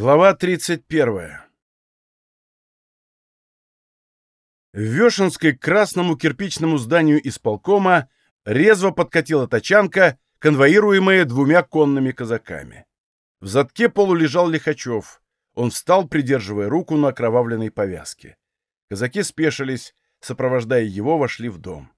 Глава 31. В Вешенской к красному кирпичному зданию исполкома резво подкатила тачанка, конвоируемая двумя конными казаками. В задке полу лежал Лихачев. Он встал, придерживая руку на окровавленной повязке. Казаки спешились, сопровождая его, вошли в дом.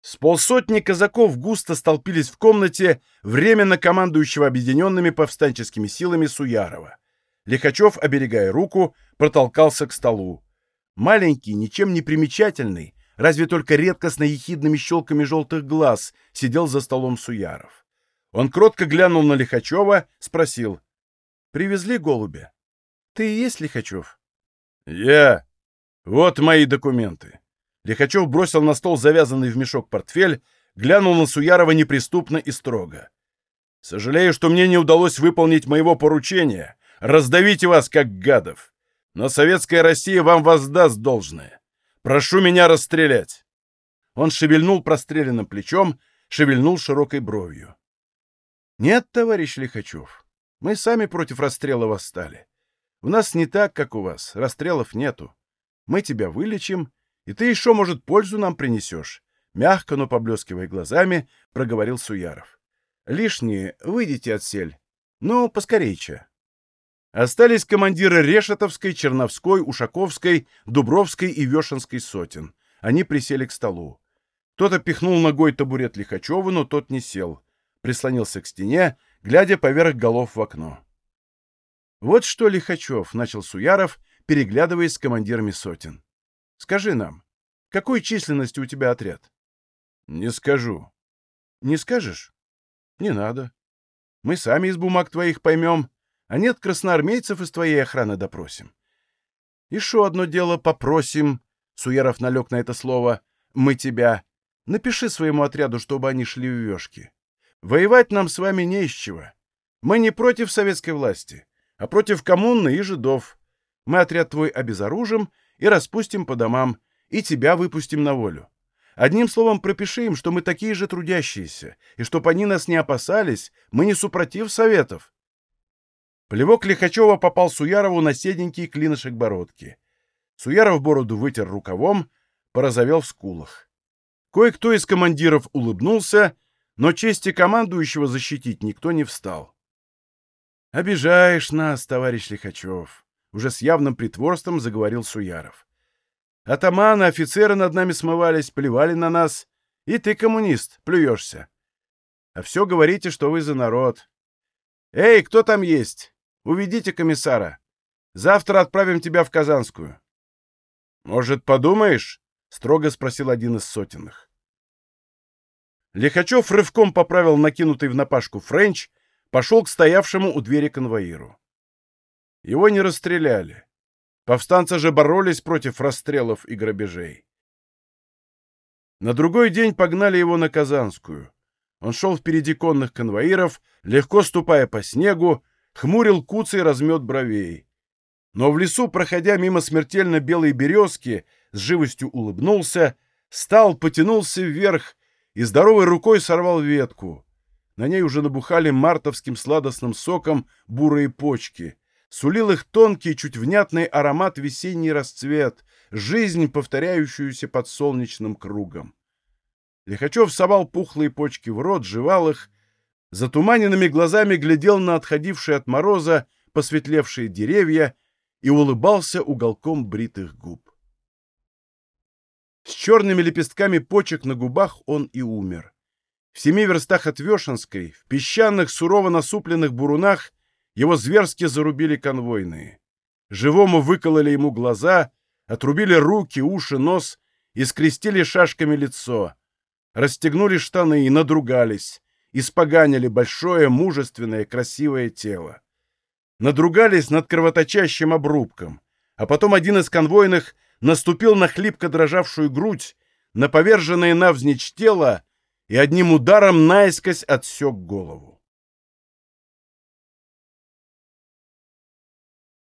С полсотни казаков густо столпились в комнате временно командующего объединенными повстанческими силами Суярова. Лихачев, оберегая руку, протолкался к столу. Маленький, ничем не примечательный, разве только редкостно ехидными щелками желтых глаз, сидел за столом Суяров. Он кротко глянул на Лихачева, спросил. «Привезли голубя? Ты и есть Лихачев?» «Я. Вот мои документы». Лихачев бросил на стол завязанный в мешок портфель, глянул на Суярова неприступно и строго. «Сожалею, что мне не удалось выполнить моего поручения, Раздавите вас, как гадов. Но советская Россия вам воздаст должное. Прошу меня расстрелять. Он шевельнул простреленным плечом, шевельнул широкой бровью. Нет, товарищ Лихачев, мы сами против расстрела восстали. У нас не так, как у вас, расстрелов нету. Мы тебя вылечим, и ты еще, может, пользу нам принесешь. Мягко, но поблескивая глазами, проговорил Суяров. Лишние, выйдите отсель. Ну, поскорейче. Остались командиры Решетовской, Черновской, Ушаковской, Дубровской и Вешенской сотен. Они присели к столу. Кто-то пихнул ногой табурет Лихачева, но тот не сел. Прислонился к стене, глядя поверх голов в окно. «Вот что, Лихачев», — начал Суяров, переглядываясь с командирами сотен. «Скажи нам, какой численности у тебя отряд?» «Не скажу». «Не скажешь?» «Не надо. Мы сами из бумаг твоих поймем, а нет красноармейцев из твоей охраны допросим. Еще одно дело попросим, Суяров налег на это слово, мы тебя. Напиши своему отряду, чтобы они шли в вешки. Воевать нам с вами не из чего. Мы не против советской власти, а против коммуны и жидов. Мы отряд твой обезоружим и распустим по домам, и тебя выпустим на волю. Одним словом, пропиши им, что мы такие же трудящиеся, и чтоб они нас не опасались, мы не супротив советов. Плевок Лихачева попал Суярову на седенький клинышек бородки. Суяров бороду вытер рукавом, порозовел в скулах. Кое-кто из командиров улыбнулся, но чести командующего защитить никто не встал. «Обижаешь нас, товарищ Лихачев», — уже с явным притворством заговорил Суяров. «Атаманы, офицеры над нами смывались, плевали на нас, и ты, коммунист, плюешься. А все говорите, что вы за народ. Эй, кто там есть? Уведите комиссара. Завтра отправим тебя в Казанскую. — Может, подумаешь? — строго спросил один из сотенных. Лихачев рывком поправил накинутый в напашку френч, пошел к стоявшему у двери конвоиру. Его не расстреляли. Повстанцы же боролись против расстрелов и грабежей. На другой день погнали его на Казанскую. Он шел впереди конных конвоиров, легко ступая по снегу, хмурил куцый размет бровей. Но в лесу, проходя мимо смертельно белой березки, с живостью улыбнулся, стал, потянулся вверх и здоровой рукой сорвал ветку. На ней уже набухали мартовским сладостным соком бурые почки. Сулил их тонкий, чуть внятный аромат весенний расцвет, жизнь, повторяющуюся под солнечным кругом. Лихачев совал пухлые почки в рот, жевал их затуманенными глазами глядел на отходившие от мороза посветлевшие деревья и улыбался уголком бритых губ. С черными лепестками почек на губах он и умер. В семи верстах от Вешенской, в песчаных, сурово насупленных бурунах, его зверски зарубили конвойные. Живому выкололи ему глаза, отрубили руки, уши, нос и скрестили шашками лицо. Расстегнули штаны и надругались испоганили большое, мужественное, красивое тело. Надругались над кровоточащим обрубком, а потом один из конвойных наступил на хлипко дрожавшую грудь, на поверженное навзничь тело и одним ударом наискось отсек голову.